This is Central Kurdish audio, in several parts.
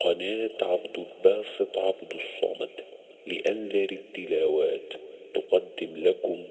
قناة عبد الباسط عبد الصمد لأنذر التلاوات تقدم لكم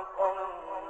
صدقا